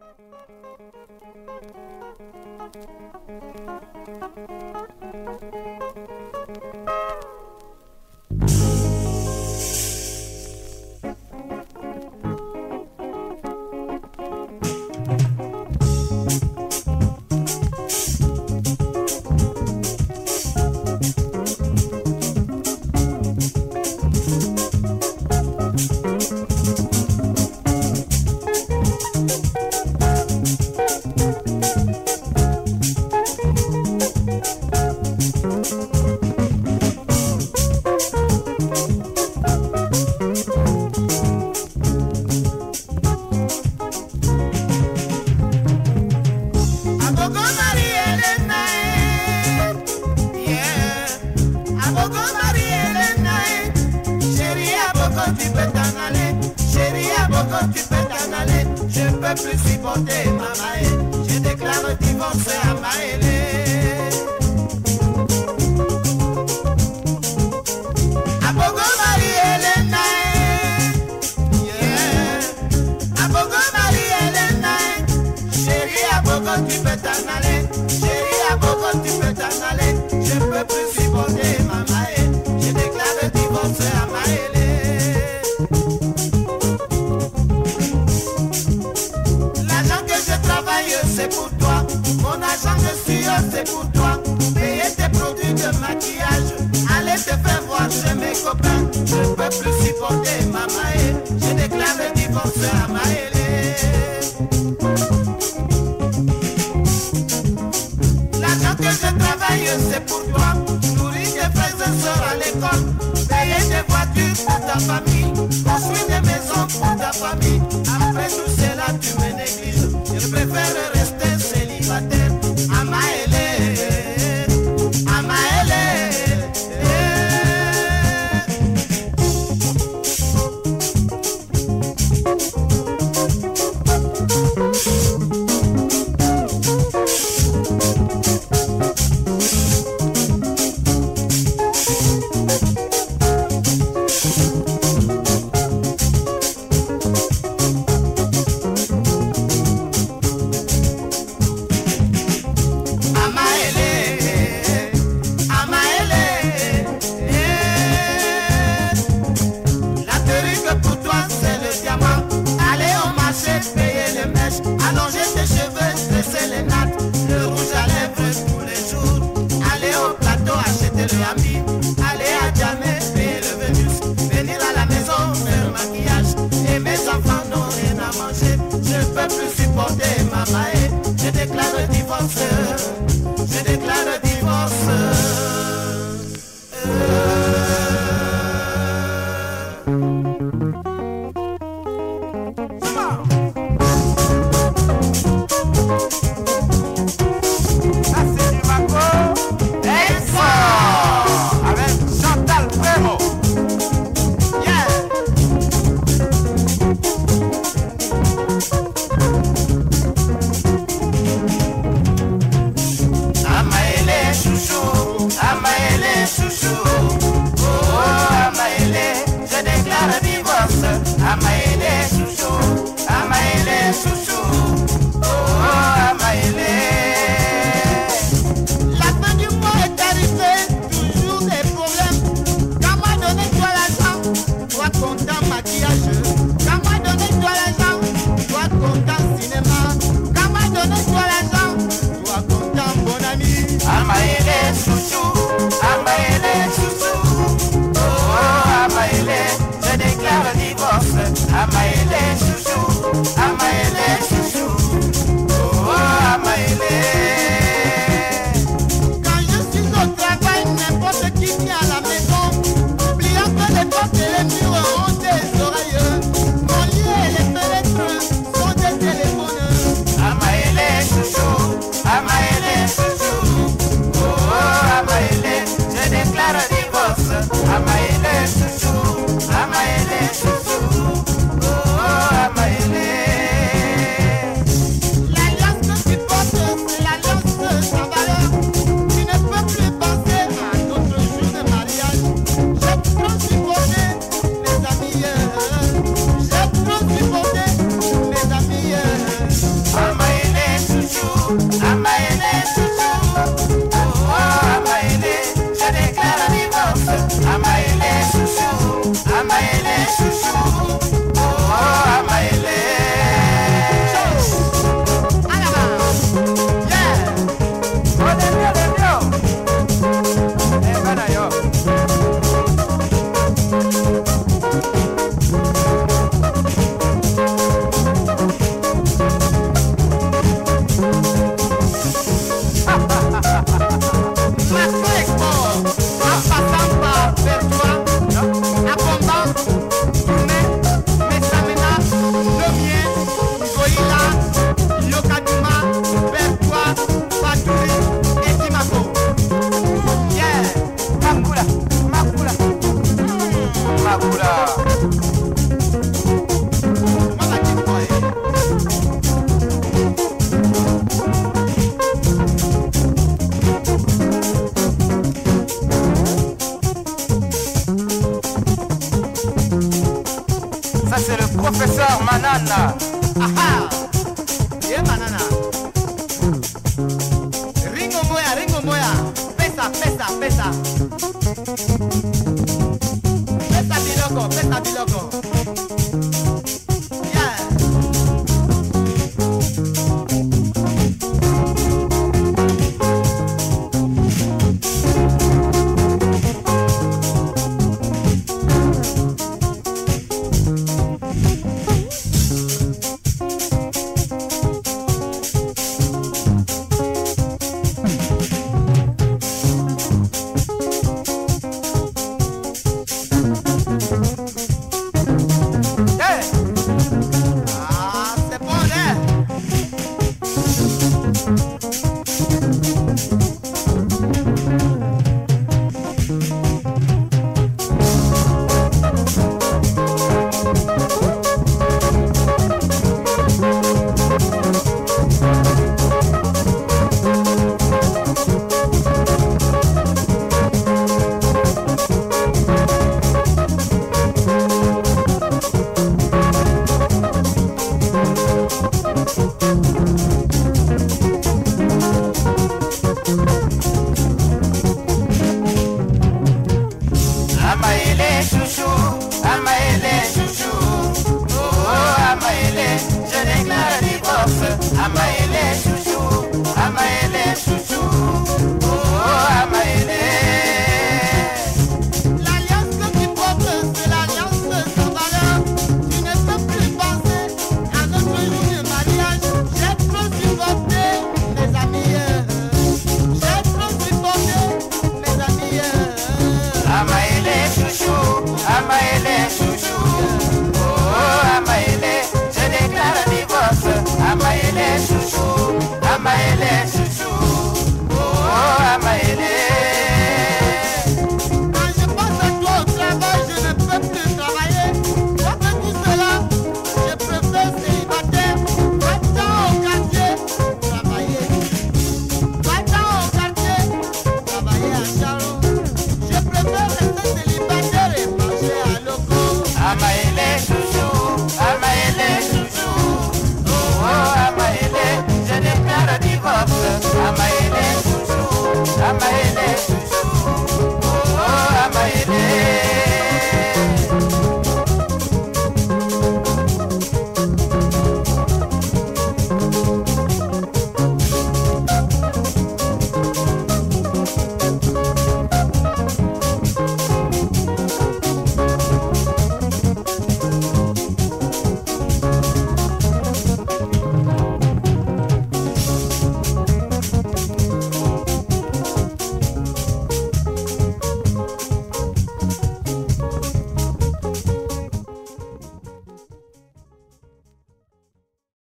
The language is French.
Thank you. plus supporter ma maille. Je déclare divorce à sens que si c'est pour toi, payer tes produits de maquillage, allez te faire voir chez mes copains, je ne peux plus supporter ma maille, je déclare le divorce à ma L'argent que je travaille, c'est pour toi, nourrir tes frères et sœurs à l'école, payer des voitures pour ta famille, construire des maisons pour ta famille, après tout cela tu me négliges, je préfère rester. my life. my head. ha, ha.